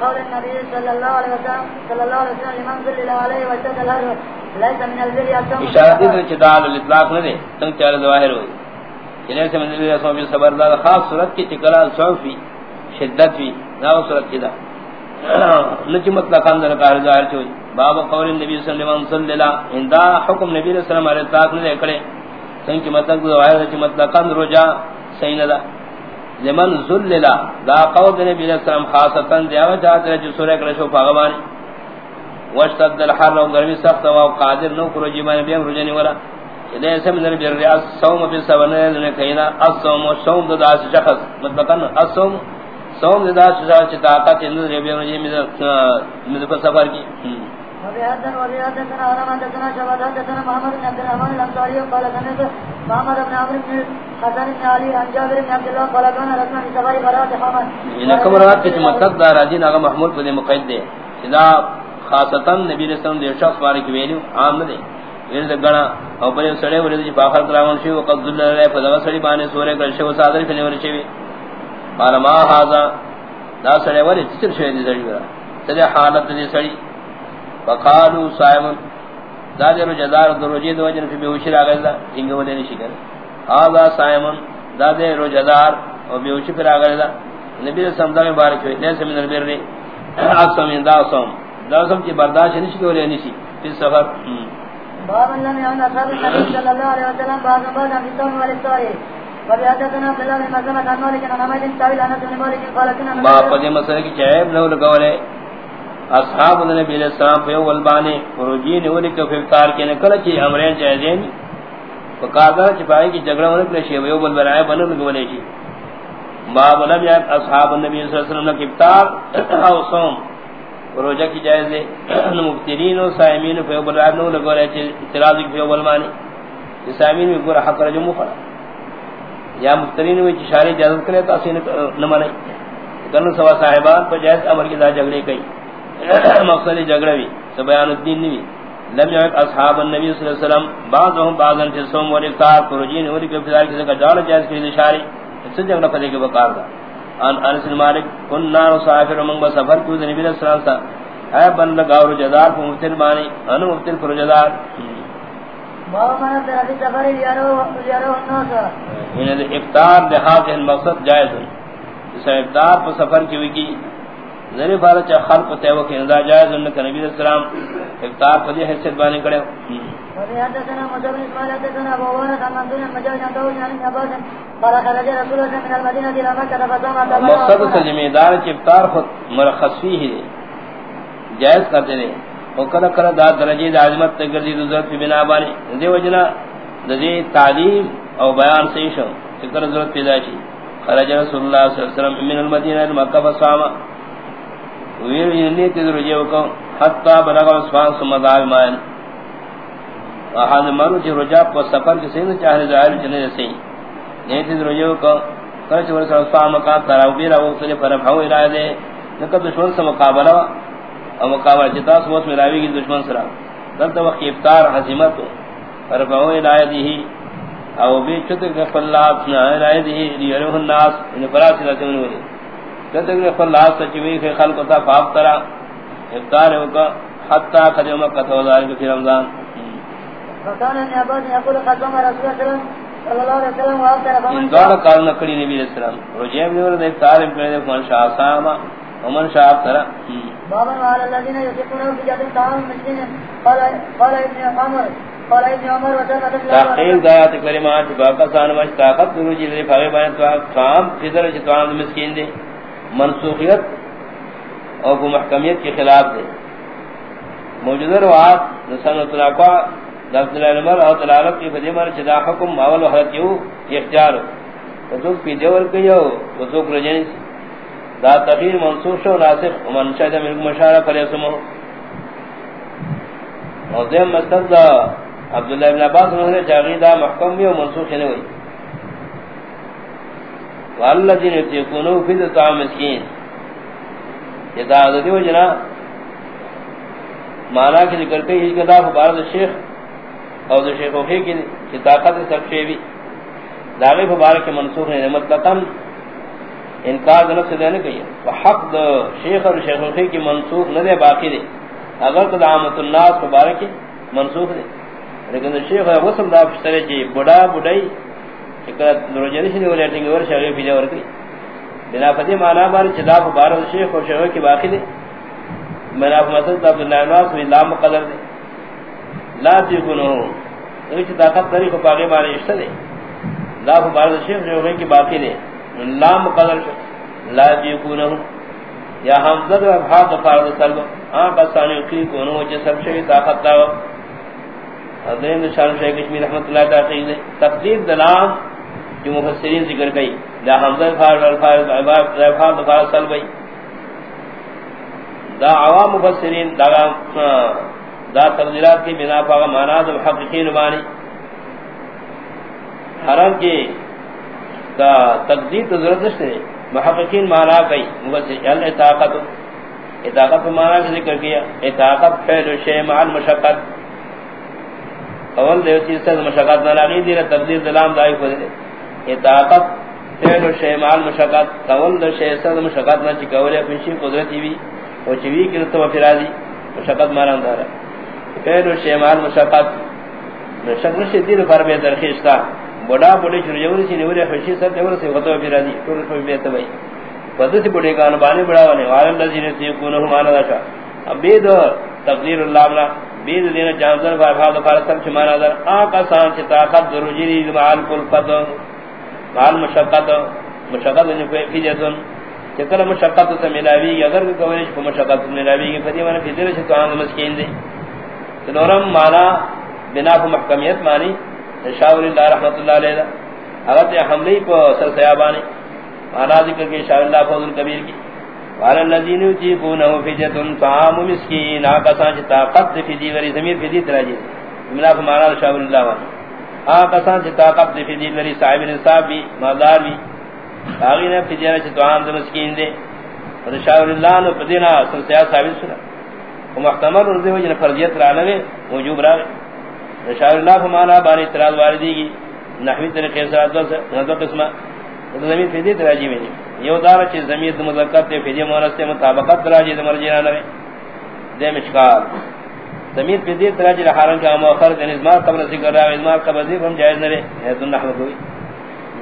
قول النبي صلى الله عليه وسلم صلى الله عليه وسلم لمن ذل عليه وشد الهر ليس من البر اكثر اشارت ہے کہ دال الاطلاق نہ دے تم چار ظاہر ہوئی۔ جنہیں سے منزل رسول اللہ صبر دار خاص صورت کی تکرار صوفی شدت بھی نہ صورت کی دا۔ نچ مطلق اندر کا ظاہر ہوئی۔ باب قول النبی صلی اللہ علیہ وسلم اندا حکم نبی صلی اللہ علیہ وسلم علیہ اطلاق نہ کڑے۔ کی مطلق ظاہر ہے مطلق رجا سیندا لمن ذللا دا قول دے نبی علیہ السلام خاصتا دیو جات ہے جو سورہ کرشو بھگوان واشتد الحر و گرمی سخت و قادر نو کرو جیمان بیم رجنی ولا لے سے من البر الصوم بسبن نے کہنا الصوم صوم دا شخص. مطلب الصوم. صوم دا شخص چی طاقت ان بیم رجنی میں سفر کی وبهذا وبهذا كان أرمان دكنا شباب دكنا محمد بن عبد الرحمن الأنصاري قال كنت محمد بن عمرو بن حسن بن علي عن جابر بن عبد الله قال كان رسول سفر برات حمد ان یعنی کمرات کے مقصد دار راجین اگا محمود بن مقید دے. اذا خاصتا نبی رسول اللہ دے شخص بارے کی ویلو عام یعنی دے جی یہ گنا او بڑے سڑے ورے دی باخر کراون شی وقت ذل رہے فدغ سڑی بانے سورے کر شو صادر فنے ورے چوی قال ما هذا دا سڑے ورے چر شوی دی سڑی ورا سڑے حالت دی سڑی. فقالوا صائم دا دادر جزار دروجی دو جن فی وشر اگلا انگو ودے نشی کر هذا صائم دادر جزار او بیوشی پر اگلا نبی صلی اللہ علیہ مبارک ہوئے لیسے من البر اقسم دا صوم دا صوم کی برداشت نشی کولے نشی فی سفر۔ باب لم يعن اصحاب النبي صلى الله عليه وسلم بعض بعض في الصوم والافطار وبحدثنا عبد الله بن مسلمة عن مالك عن حميد بن انس بن مالك قال كنا ما قد مسلك جائب لو لگولے اصحاب نبی علیہ السلام پہ اول بانے خروجین اولی کے افطار کے نکل چی امرین چاہدین فقادر چپائی کی جگڑا ہونے کے شیئے ویو بل برائے بنر لگولے چی۔ باب نبی اصحاب النبی صلی اللہ علیہ وسلم کی افطار او صوم خروجہ کی جائز دے۔ مبترین و سائمین پہ اول برائے بنر لگولے چی اعتراض کی پہ اول بانے سائمین میں گورا حق رجم مخڑا یا مبترین میں چشاری جازت کرے تو اسی نمانے کرن سوا صاحبان پر جائز امر کی دا جگڑے کئی۔ مقصد جگڑوی سبیان الدین نوی لم یعق اصحاب النبی صلی اللہ علیہ وسلم بعضهم بعضا فی الصوم والافطار خروجین اولی کے فضائل کسی کا جوڑا جائز کری اشاری اس سے کے بقار دا ان انس المالک کننا نصافر ومن بسفر کیوں نبی صلی اللہ علیہ وسلم اے بن لگاور جدار کو مفتر بانی انو مفتر پر جدار باب من فی سفر لیارو لیارو النوسا ان افطار لحاظ المقصد جائز ہے جس افطار پر سفر کی ہوئی کی ذری فارا چا خلق تے وہ کہ جائز ان کے نبی علیہ السلام افطار فضی حیثیت بانے کرے۔ حدثنا مصعب بن اسماعيل حدثنا ابو هريره عن منصور المجاهد عن داود عن عباس قال خرج رسول الله من المدينه الى مكه فصام مقصد ترجمہ دار کہ افطار خود مرخص فيه جائز کرتے ہیں۔ او کلا کلا دا درجے عظمت تے گردی ضرورت کی بنا بانے۔ دے وجنا دے تعلیم او بیان سے شو۔ ذکر ضرورت پیدا چی خرج رسول اللہ صلی اللہ علیہ وسلم من المدینہ الى مکہ فصام۔ ویر ینی تے رجے کو حتا بلغ اسفان ثم مائن احد مرو جو رجا کو سفر کے سین چاہے ظاہر جنے سے نہیں تے رجے کو کچ ور اسفان کا تراو بھی راو سے ارادے دے دشمن سے مقابلہ او مقابلہ جتا سوت میں کی دشمن سرا دل وقت افطار حزمت پر بھاو ارادے دی او بھی چت کے فلات نہ ارادے دی یرہ الناس. ان فراس رسول کہتے کہ اللہ سچوی کے خلق تا فاف ترا افطار ہو کا حتا قدم کا تو دار کے رمضان۔ فكان ابن عباس يقول قدم رسول الله صلى الله عليه وسلم ان نکڑی نبی علیہ السلام۔ روجے میں ور دے افطار ساما ومن شاء ترا۔ بابا وعلى الذين يقولون في جد طعام مسكين قال قال ابن عمر قال ابن عمر وسلم۔ تحقیق دایات کلمات باقا سان مش طاقت روجی دے پاوے بان تو کام فطر چتوان مسکین دے منسوخیت اور کو محکمیت کے خلاف دے۔ موجودہ روات نسانت الاقوى لفظ العلمر اور تلالت کی فدیمر چدا حکم ماول وحرت یو اختیار ہو۔ وزوک پی دیور کیو وزوک رجنس دا تغییر منسوخ شو، ناسخ۔ ومن شاید ملک مشارہ پر اسمو اور دیم مستد دا عبداللہ ابن عباس نے چاہی دا محکم بھی و منسوخ نوئی والذین یتقونوا فی الطعام مسکین. یہ دا دی وجنا مانا کہ ذکر کئی اس کتاب بارد شیخ اور شیخ وفی کی طاقت سب شی بھی داغی مبارک کے منصور ہے مطلقاً انکار دنک سے دینے کہی حق دا شیخ اور شیخ الخی کی منسوخ نہ دے باقی دے. اگر تو دعامت الناس مبارکی منسوخ دے. لیکن شیخ وسم دا پشترے جی بڑا بڑائی چکر دروجنی سے نولی اٹھنگی ور شیخ فیدے ورکی بنا فتح مانا باری چدا بارا شیخ اور شیخ کی باقی دے. بنا فتح مسجد عبداللہ الناس میں لا مقدر دے. لا تیکنو ایچ طاقت داری کو پاگے مانے اشتہ دے. لا بارا شیخ شیخ کی باقی دے. لا مقدر لا یکونہ یا حمزہ و ابحاد فرض سلب. ہاں کسانی کی کونو جے سب طاقت دا حضرت شان شیخ کشمیر رحمتہ اللہ تعالی تقدیر دلام جو مفسرین ذکر گئی۔ لا حمزہ فرض فرض عباد ابحاد فرض سلب دا عوام مفسرین دا دا تقدیرات کی بنا پر معنی دا حقیقین بانی۔ حرم کی دا تقدیر تو ضرورت نہیں محققین مانا کئی مبسر الاطاقت یعنی اطاقت۔ مانا کا ذکر کیا۔ اطاقت فعل شیء مع المشقت اول دیو چیز سے مشقت نہ لگی دی تقدیر دلام دائی کو دے۔ اطاقت فعل شیء مع المشقت اول دو شیء سے مشقت نہ چکولے پنشی قدرتی بھی او چوی کی تو فرادی مشقت مانا دارا۔ فعل شیء مع المشقت مشقت شدید پر بے درخیش تھا بڑا بڑے چر جوری سی نورے خوشی سر دیور سے وتو پھر دی، ٹول کو بیت بھائی۔ پدتی بڑے کان بانے بڑا والے وارن الذین یکون ہم انا داشا ابید تقدیر اللہ لا بید دین جانزر با فاض فارسم چمانا در آقا سان چ طاقت درجری مال کل فد مال مشقت مشقت نے فی جتن چکر مشقت سے ملاوی اگر کوئی کو مشقت ملاوی کی فدی من فی دل تو ان مسکین دے تو نورم مانا بنا محکمیت مانی شاور اللہ رحمت اللہ علیہ اگر یہ حملے کو سر سیابانی. مانا ذکر کے شاور اللہ فضل کبیر کی. وعلى الذين يجيبونه فدية طعام مسكين. آقا چی طاقت فی دی وری ضمیر فی دی تراجی ملا فمانا شاور اللہ وانی. آقا چی طاقت فی دی وری صاحب نصاب بھی، مالدار بھی. آغینا فی دینا چی طعام دی مسکین دے. اور شاور اللہ نو فدینا سر سیاد ثابت سنا. ومحتمل رضی وجن فرضیت رانوے موجوب راوے شاعر اللہ فمانا بانی اعتراض واردی کی نحوی طریقے سے دو قسمہ. زمین فیدی تراجی میں جی. یہ دار چیز زمین مذکر تے فیدی مونس تے مطابقت تراجی دے مرجینا نوے دے مشکال. زمین فیدی تراجی لحارن کا مؤخر دے ازمار قبل ذکر رہا ازمار قبل ذکر ہم جائز نرے. ہے دن نحو کوئی.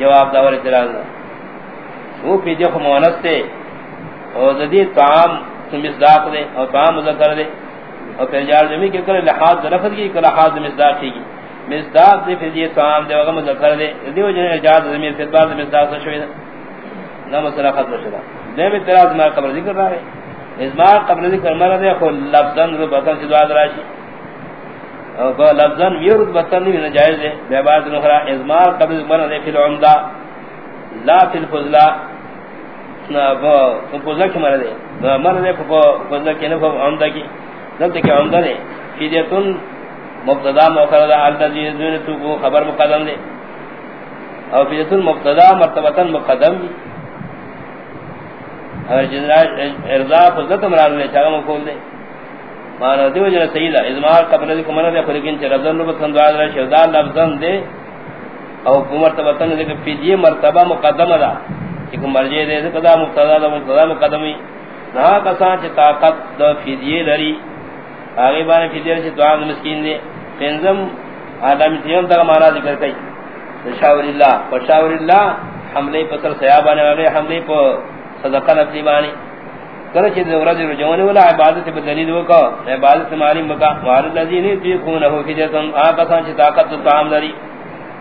جواب داور اعتراض وہ فیدی خو مونس تے. اور زدی طعام مصداق دے اور طعام مذکر دے. اور پھر جار جمی کہ کرے لحاظ لفظ کی کہ لحاظ مصداق کی مصداق دے پھر یہ سام دے وغم ذکر دے. دیو جنے اجاز زمین پھر بعد مصداق سے شوی نہ مسئلہ ختم شدا. دے میں تراز ما قبر ذکر رہا ہے اس ازما قبر ذکر مرا دے خو لفظن رو بطن سے دعا دراشی اور کو لفظن ویرد بطن نہیں جائز ہے بے بعد نخرا ازما قبر ذکر مرا دے فی العمدہ. لا فی الفضلہ. نہ وہ فضلہ کی مرا دے. مرا دے فضلہ کی نہ عمدہ کی. نبت کے عمدہ دے. فیدیتن مبتدا مؤخر دا الذی یذون تو خبر مقدم دے. اور فیدیتن مبتدا مرتبتا مقدم دی اور جنرال ارضا فضلت مراد نے چاہا مقول دے۔ مانا دیو جنہ سیدہ ازمار قبل دی کمانا دے خلقین چھ رضا نبت خندوار دے شہدار لفظن دے اور مرتبتا دے کہ فیدی جی مرتبہ مقدم دا، کہ مرجع دے دے قدا مبتدا دا مبتدا مقدمی۔ نہ کسان چھ طاقت دا فیدی جی لری، آگے بارے فدیر جی سے دعا مسکین دے۔ پنزم آدم تیون تک مانا ذکر کئی۔ شاور اللہ شاور اللہ حملے پسر سیابانے والے حملے پا صدقہ نفسی بانی کرچ دے ورد رجوانی والا عبادت بدلیل وکا عبادت مالی مکا وارد لذین تیکونہو فجتن آقا سان چی طاقت طعام داری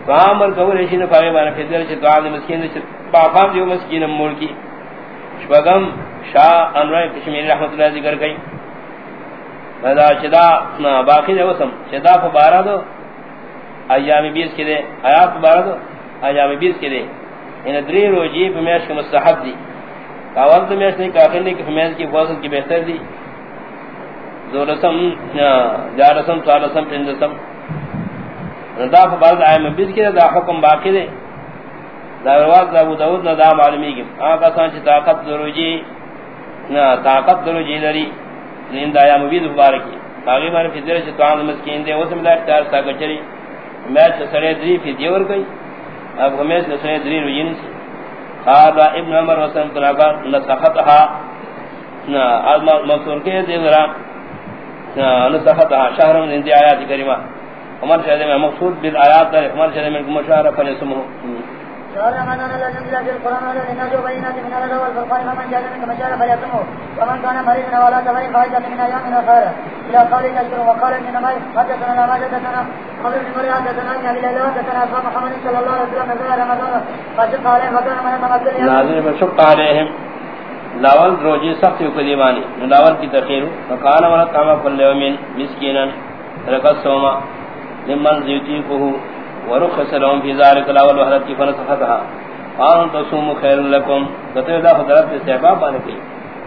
طعام ورکو ریشین فاغی بانے فدیر چی دعا مسکین دے پاپام دیو مسکین مولکی شبگم شاہ انوائی کشمیر رحمت اللہ ذکر کئی مدا چدا نا، باقی دے وسم چدا فبارہ دو، ایام 20 کے دے آیات فبارہ دو، ایام 20 کے دے ان دری روجی پمیش مستحب دی. اول تو میش نہیں کافر نہیں، کہ پمیش کی فضل کی بہتر دی۔ دو رسم جا رسم چار رسم پنج رسم دا فبارہ ایام 20 کے دے، دا حکم باقی دے۔ دا رواز ابو داود نہ دا معلومی کی آقا سانچ طاقت دروجی طاقت دروجی لری۔ زین دایا مبید مبارکی۔ باغی مانے فی درش توان مسکین دے وسم دا اختیار سا کچری میچ سڑے دری فی دیور گئی اب ہمیش سڑے دری روین سی قال ابن عمر وسلم قال نسختها. نا مذکور کے دے ذرا نسختها. شهر من دی آیات کریمہ عمر شہد میں مقصود بالآیات در عمر شہد میں مشارہ فلسمہ القران للناس وبينات من الهدى والفرقان فمن جاء منكم ومن كان مريضا ولا سفر من ايام اخرى الى قول وقال حدثنا لا حدثنا قبل مريض حدثنا ان ابي ليلى حدثنا اصحاب محمد صلى الله عليه وسلم، نزل رمضان، فشق عليهم وكان من تمثل فشق عليهم لاول روجی سخت قدیمانی لاول کی تخیر وقال ولا قام كل يوم مسكينا ركع صوما، لمن زيتيكه ورخص لهم في ذلك الاول وحدت کی فنسختها قال تصوم خير لكم. کتے دا حضرت بانے کی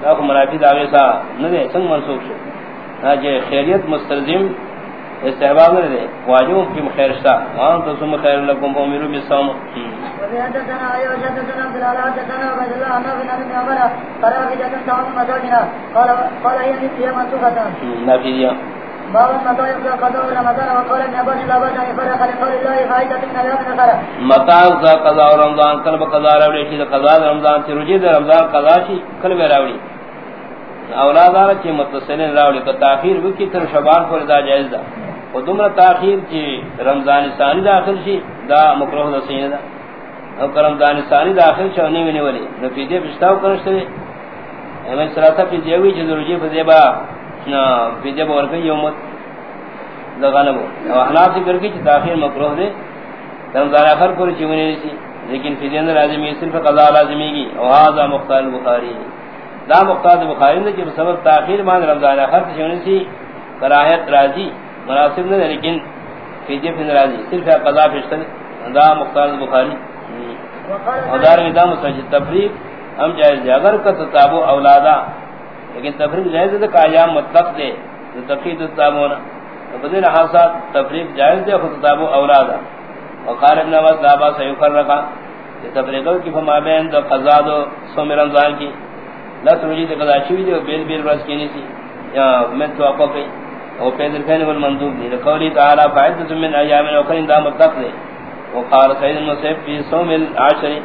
دا کو منافی دعوی سا نہ سنگ منسوخ شو اج خیریت مستلزم استحباب نے دے واجب کی خیر شتا قال تصوم خير لكم. وامروا بالصوم. حدثنا عبد الله حدثنا عبد الله عن ابن عمر. قال جنة تعظم مساجنا قال قال هي المطايب ذا قضاء رمضان قلب قضاء راوڑی شی قضاء رمضان تی رجی دے رمضان، قضاء شی قلب راوڑی. اولاد آرہ چی متصلین راوڑی کا تاخیر وکی تر شبان کو دا جائز دا. و دمرا تاخیر چی رمضان ثانی داخل شی، دا مکروح دا سین دا. او رمضان ثانی داخل شی ونی ونی ولی نفیدے پشتاو کرشتے امیل سراتہ پی دیوی چی رجی فدیبا یومت لغنبو او احناف ذکر کی چی تاخیر مکروح دے۔ رمضان آخر پوری نیسی لیکن فیدے اندر لازمی صرف قضاء لازمی گی۔ او هذا مختار بخاری۔ دا مختار بخاری تاخیر مان رمضان آخر سی کراہیت راضی مناسب نہیں لیکن فیدے راضی صرف قضاء دا مختار بخاری۔ اور دار میں دا مسجد تفریق ہم جائز دے۔ اگر کا تتابو اولادا لیکن تفریق جائز دے کہ ایام مطلق دے تفریق تتابونا بدین حاصل تفریق جائز دے خود تتابو اولادا وقال ابن عباس لابا سیفر رکا تفریقوں کی فما بین دو قضا دو، سوم رمضان کی۔ لس رجی دے قضا شوی دے بیل بیل برس کی نیسی یا میں تو اپا کئی او پیدر فین والمنظوب دی۔ لقولی تعالی فعدت من ایام اخرین دا مطلق دے۔ وقال سید المصیب فی سوم العشری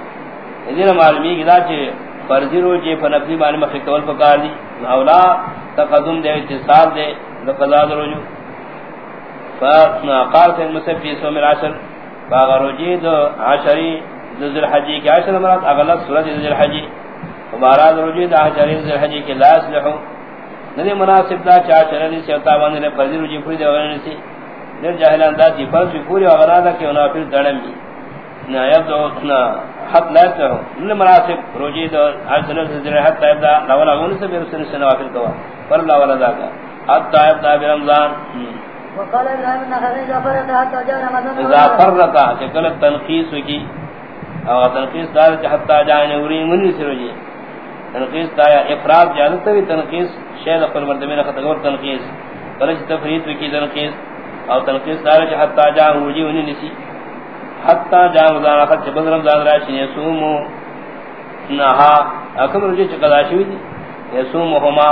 اذن معلومی گدا چھے فرضی رو جی روجی فنفلی بانی مخیقول فکار دی. اولا تقدم دے، اتصال دے، لقضا دے روجو فقال سید المصیب فی سوم العشر. باغ روجی دو عشری دو ذل حجی کی عشر مرات اغلط صورت دو ذل حجی وماراد روجی دو عشری دو ذل حجی کی لا اسلحو ندی مناسب دا چاہ چرنی سی اتابانی لے فرضی روجی پوری دے وغنی سی دیر جاہلان دا دی فرض بھی پوری وغنا دا کہ انہا پھر دڑم بھی نا یبدو، نا حد لا اسلحو ندی مناسب روجی دو ذل حد تایب دا لولا غنی سے بیرسن سے نوافل کوا پر لا ولا دا کا حد دا برمضان وقال ان خرج فرق حتى جاء رمضان اذا فرق شکل تنقیس کی او تنقیس دار حتى جاء نوری من سرجی تنقیس دا افراد جادت بھی تنقیس شید اقل مردمین خطگور تنقیس. بلج تفرید کی تنقیس. او تنقیس دار حتى جاء نوری من نسی حتى جاء رمضان اخر چبن رمضان راشي راشن یسومو نہا اکم رجی چکدا شوی دی؟ یسومہما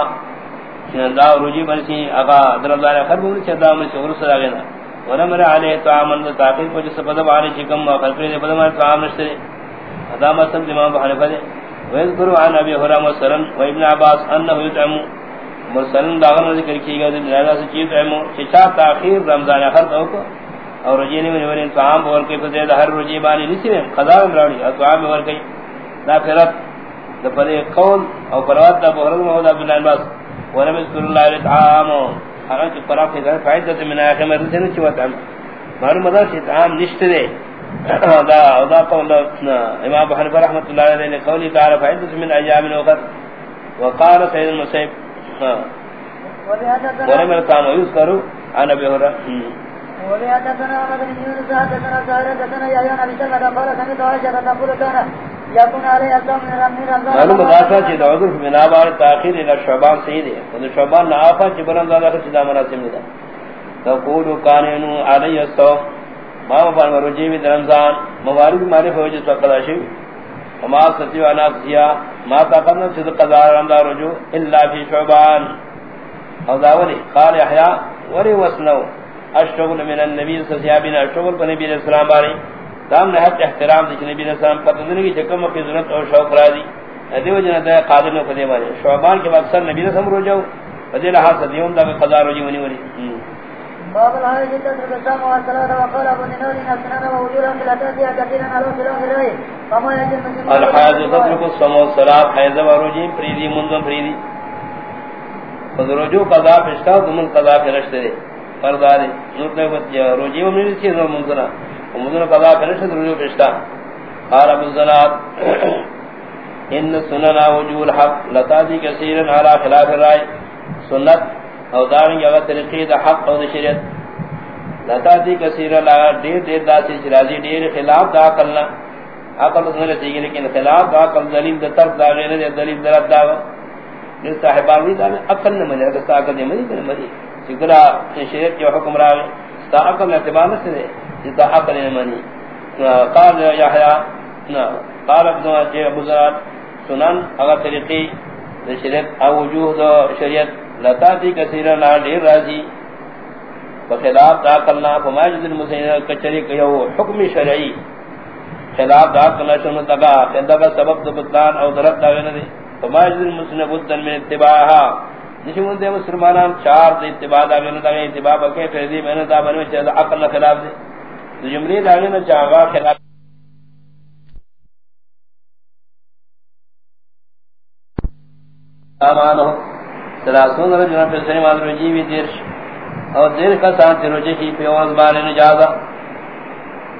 دا روجی بنسی اگا درزار خر بول چدا من سے ورس لاگنا ورمر علی طعام تاقی کو جس پدم علی چکم ما خلق دے پدم طعام نشتے ادا مسلم امام بہن فدے وذکر عن ابي هريره وسلم وابن عباس انه يطعم مرسل داغن ذکر کی گئی زیادہ سے چیز چچا تاخیر رمضان اخر تو کو اور رجی نے ورن طعام اور کے فدے ہر رجی بانی نسی نے قضا راڑی طعام اور کئی لا فرت دپرے قول او پروات دا بہرن محمد عبد الله عباس ولم يذكر الله لطعام حرج قرا في ذلك فائدة من آخر مرة سنة وطعم مار مدار سے طعام نشت دے۔ دا دا قول امام حنیفہ رحمۃ اللہ علیہ نے قولی تعالی فائدة من ایام اخر وقال سيد المسيب ولم يرتان ويذكر عن ابي هريره وبحدثنا بن يونس حدثنا سائر حدثنا يحيى بن قال سمعت عائشة تقول كان يكون عليه الصوم من رمضان معلوم عذر بنا بار الى شعبان شعبان دا مناسب تقول كان الصوم ما رمضان موارد وما ستیو انا ما قضاء رمضان رجو الا في شعبان. او داولی قال يحيى وري وسنو. اشتغل من النبي وسلم اشتغل بنبي الاسلام باري دام نے حد احترام دی نبی نے سلام پتہ نہیں کہ کم کی ضرورت اور شوق را دی. دیو جنا دا قادر نے فدی والے شعبان کے اکثر نبی نے سم رو جاؤ فدی لہا صدیوں دا قضا رو جی ونی. باب الحاج جدا ترسام والصلاة وقال ابو ننوري نفسنا ووجودا بلا تأتي كثيرا على سلام الهي فما يجب من الحاج تترك السماء والصلاة حيث وروجين فريدي منذ فريدي فضرجو قضا پشتا دمن قضا پرشتے دے. فردارے نور نے روجی ومن چیز منذنا ومنذنا قضا پرشتے رجو پشتا قال ابو الزلات ان سننا وجوه الحق لتاتی کثیرا على خلاف الرائے سنت او دارنگ اگر طریقی دا حق او دا شریعت۔ لتاتی کثیرا لگا دیر دیر دا سی شرازی دیر خلاف دا عقلنا عقل سنر سیگی لیکن خلاف دا عقل دلیل دا طرف دا غیر دا دلیل دا دا جس صاحبان دا عقل نمانی اگر ستا عقل نمانی کنی مدی چکرا شریعت جو حکم را گئے ستا عقل اعتبار نسی دے جتا عقل نمانی قال یحیاء قال جی ابو زرات سنن، اگر طریقی شریعت، او وجوہ دو شریعت لتا کثیرا، لا دیر راضی بخلاف دا کرنا فماجد المسین، کچری کیو حکم شرعی. خلاف دا کرنا شنو تگا دا سبب دو بطلان، او درد دا غنہ دے فماجد المسین بدن من اتباعها نشون دے مسلمانان چار دے اتباع دا غنہ دا غیر اتباع بکے فیدی میں نے دا بنوے چاہتا عقل خلاف دے۔ جملی دا غنہ چاہا خلاف۔ آمانو، سلاسون رجنا پر سنی مادر رجیوی دیرش اور دیر کا ساتھ رجی کی پیواز بارے نجازہ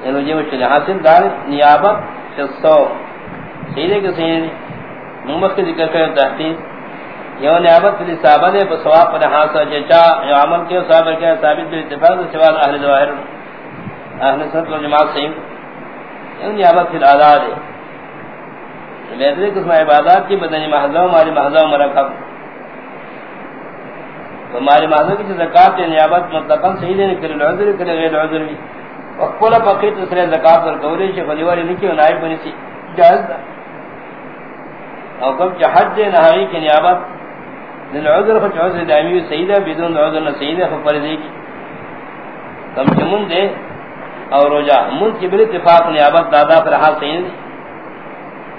انو جیو چلی حاصل دار نیابت شسو سیدے کے سیدے نمبر کے ذکر کرے تحقیق۔ یو نیابت پلی صحابہ دے پر سواب پر حاصل جچا جی یو عمل کے صحابہ کے ثابت دے اتفاق سوال اہل ظواہر اہل سنت و جماعت سیم یو نیابت پلی آدھا دے لیدرے قسم عبادات کی بدنی محضہ و مالی محضہ و مرکب۔ ہماری محضہ کی زکاة نیابت مطلقاً صحیح دینے کرے العذر کرے غیر العذر بھی۔ وقولا فقیر تسرے زکاة در قولی شیخ ولیواری نکی و نائب بنی سی۔ جائز دا او کم چا حج نہائی کی نیابت دل عذر خچ عذر دائمی صحیح بدون عذر نہ صحیح دا خفردی کی کم چا دے اور روجا من کی بل اتفاق نیابت دادا پر حال صحیح دی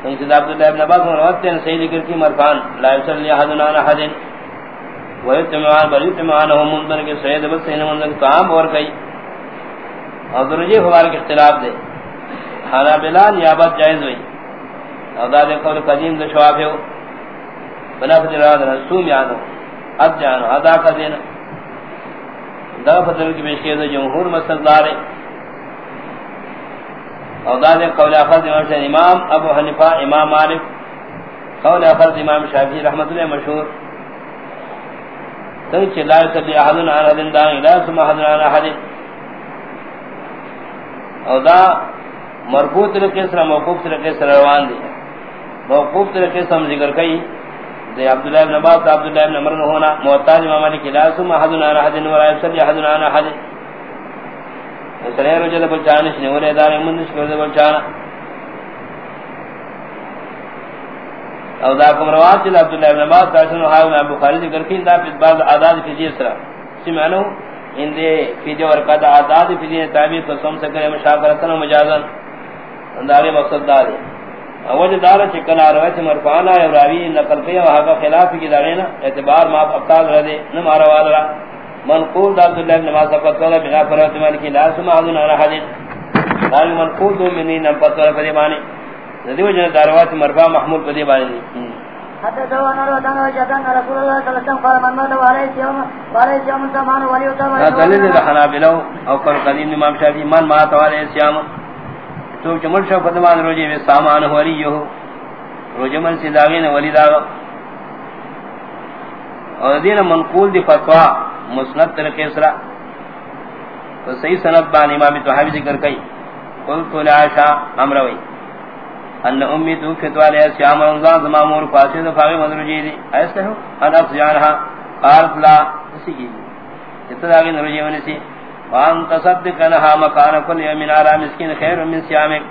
سید عبداللہ ابن عباس روایت ہیں صحیح ذکر کی مرفان. لا یصلی احد عن احد و ويتمعان، بل يتمعان هم منذر کے سید بس سین منذر کام اور کئی اور درجے فوار کے اختلاف دے. حالا بلا نیابت جائز ہوئی. اور داد قول قدیم دو شواب ہے بلا فجر رسوم یادو اد جانو، ادا کا دینا دا فتر کی پیش کیا جمہور مسجد دارے. اور داد قول اخذ امام شاہ امام ابو حنفہ امام مالک. قول اخذ امام شافعی رحمت اللہ مشہور. تنگ تنچ لا يسبي احد عن احد دا لا يسمع احد عن احد او دا مرفوع طریقے سے موقوف طریقے سے روان دی. موقوف طریقے سے ہم ذکر کئی. دے عبداللہ ابن عباس عبداللہ ابن عمر ہونا معتاد امام علی کی لا يسمع احد عن احد ولا يسبي احد عن احد سرے رجل بلچانش نے ولے دار منش کر کو بلچانا او دا کوم روایت چې عبد الله بن عباس تاسو نو حاوی ابو خالد ذکر کین دا په بعض اعداد کې جی سره سمعنو ان دې کې جو ورکا دا اعداد په دې تعبیر کو سم سکے مشاورتن مجازن. اندارے مقصد دا دی او جو دار چې کنا روایت مرفعنا او راوی نقل کیا او هغه خلاف کی دا نه اعتبار ما ابطال رده نہ مارا والا منقول عبد الله بن عباس فقط قال بنا فرات مالک لا سمع عن احد قال منقول نم پتہ پر معنی ندیو جن دروات مرفع محمول پدی بانی۔ حتى دوا نرى دنا جدان رسول الله صلى الله عليه وسلم قال من مات وعليه يوم وعليه يوم زمان ولي وتم لا دلیل الحنابلہ او قال قدیم امام شافعی من مات وعليه صيام تو چمل شو فتمان روجی میں سامان ولی یو روجی من سی داغین ولی داغ۔ اور دین منقول دی فتوا مسند طریقے سرا تو صحیح سند بان امام توحابی ذکر کئی۔ قلت لعاشا امروی ان امی تو فتوا لے سیام رمضان زمان مور فاسد فاغی مدر جی دی۔ ایسے ہو؟ ان افزیانہا قالت لا، اسی کی۔ جتا جتنا آگے نرجی ونی سی وان تصدقنہا مکان کل یمین آرہ مسکین خیر من سیامک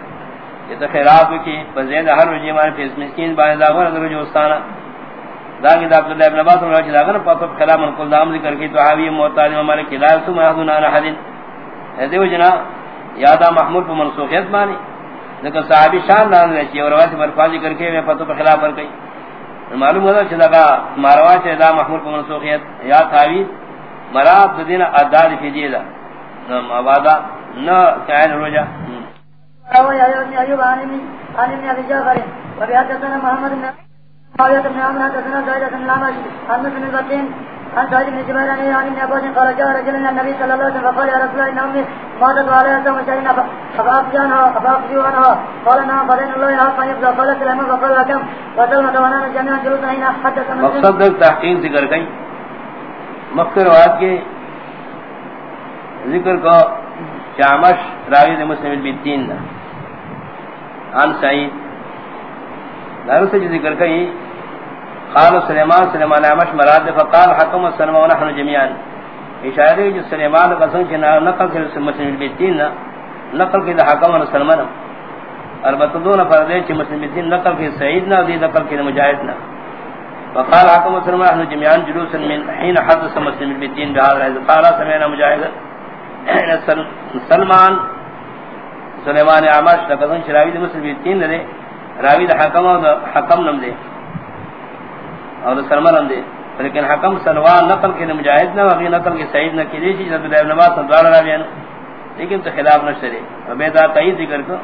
یہ تو خیرات کی بزید ہر رجی مان پیس مسکین بانے داغور اگر رجی استانا داگی دا عبداللہ ابن عباس رجی داغن پاتب خلام کل دام ذکر کی تو حاوی موتاد ممالک لا سو محضون آنا حدین دیو جنا یادا محمود پر منسوخیت مانی لیکن صحابی شان نام رہی اور روایت مرفاضی کر کے میں فتو پر خلاف پر گئی معلوم ہوتا چھتا کہ ماروا چھے دا محمود پر منسوخیت. یا تاویز مراد دین اداد فی دیدا موادا نہ کائن روجا رواه يحيى بن ايوب عن عن ابن ابي جعفر وبحدثنا محمد بن معاويه بن عمرو حدثنا زيد بن الامش عن مسلم البطين عن سعيد بن جبير عن عن ابن عباس قال جاء رجل الى النبي صلى الله عليه وسلم فقال يا رسول الله ان امي ماتت وعليها سوم شيء فافجانها فافجوا عنها قال نعم فدين الله حقا يفضل قال سليمان فقال لكم وسلمة ونحن جميعا جلوسا حين حدث مقصد تحقیق ذکر گئی مختصر روایت کے ذکر کو شامش راوی دے مسلم البتین دا. عن سعید. دارو سے ذکر کئی قال سلیمان سلیمان عمش مراد فقال حکم السلام ونحن جميعا اشارہ جو سلیمان کا قسم کے نقل سے مسلم البتین نقل کے حکم السلمان البتہ دون فردے چ مسلم البتین نقل کے سعید نہ دی نقل کے مجاہد نہ وقال حكم مسلم نحن جميعا جلوسا من حين حدث مسلم البتين بهذا قال سمعنا مجاهد سلمان، سلیمان عمش لقدن شراوی دے مسلم تین دے راوی دے حکم اور حکم نم دے اور سلمان نم دے لیکن حکم سلوان نقل کے مجاہد نہ وغی نقل کے سعید نہ کی دیشی جب ابن عباس دوار راوی لیکن تو خلاف نہ شرے عبیدہ کئی ذکر کو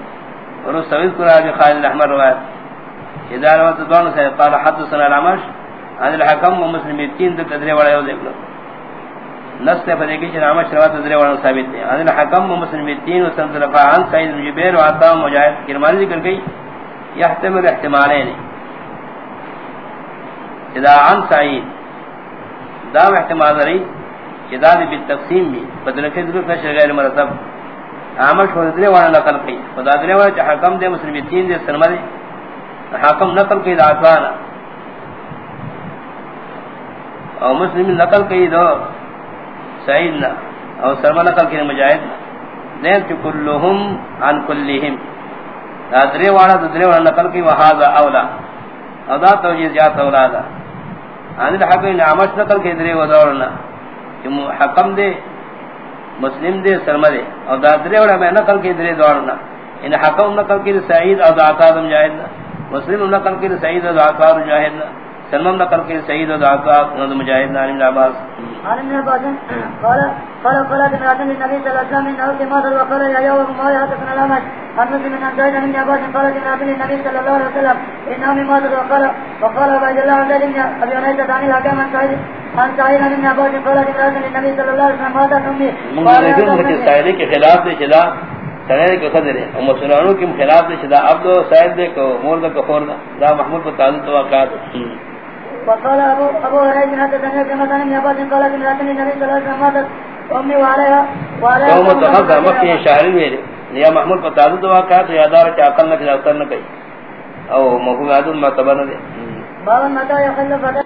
اور اس سوید کو راوی، خالد احمد روایت. اذا روایت دوان سے قال حدثنا العمش عن الحکم ومسلم تین دے قدرے والا یو دیکھ لو نص نے فرمایا کہ شروعات ذرے والا ثابت ہے ان حکم و مسلم تین و سند رفع عن سعید بن جبیر و مجاہد کرمان ذکر گئی يحتمل احتمالين اذا عن سعید دا احتمال رہی اذا بالتقسیم بھی. بدل کے ذکر کا غیر مرتب. عامش و ذرے والا نقل کی. خدا ذرے والا حکم دے مسلم تین دے سلمہ حکم نقل کی ذاتان اور مسلم نقل کی دو سعید او سرما نقل کی مجاہد نیم چی کلهم عن کلهم دادرے وانا دادرے وانا نقل کی وحاظا اولا. او دا توجیز جات اولادا آنی دا حقی نعمش نقل کی درے ودورنا چی حکم دے، مسلم دے سرما دے. او دادرے وانا میں نقل کی درے دورنا ان حکم نقل کی سعید او دا دعاتا مجاہد مسلم نقل کی سعید او دا دعاتا مجاہد سلمان نقل کی سعید و دعاقا نظر مجاہد نعلم العباس عالم نے بازن قال قال قال ابن عدن النبي صلى الله عليه وسلم انه كما ذل وقال يا يوم ما يحدثنا الامر؟ عن مسلم من زيد بن عباس قال ابن عدن النبي صلى الله عليه وسلم انه ما ذل وقال وقال عبد الله عن بن ابي عنيسة عن الحكام عن سعيد عن سعيد بن عباس قال ابن عدن النبي صلى الله عليه وسلم ماذا تمي قال ابن سعيد کے خلاف دے چلا سنے کے خضر ہے اور مسلمانوں کے خلاف دے چلا عبد سعید کو مور دا کفور دا محمود کو تعلق توقعات وقال ابو ابو هريره دنيا كما كان من اباد قال ابن راتن النبي صلى الله عليه وسلم ماتت امي وعليها وعليها قوم تخذ مكي شهر میرے یا محمود کو تعدد واقعات یادار چ عقل نہ کہ اتر نہ کئی او مفہوم عادت مرتبہ نہ دے بابا متا يخلف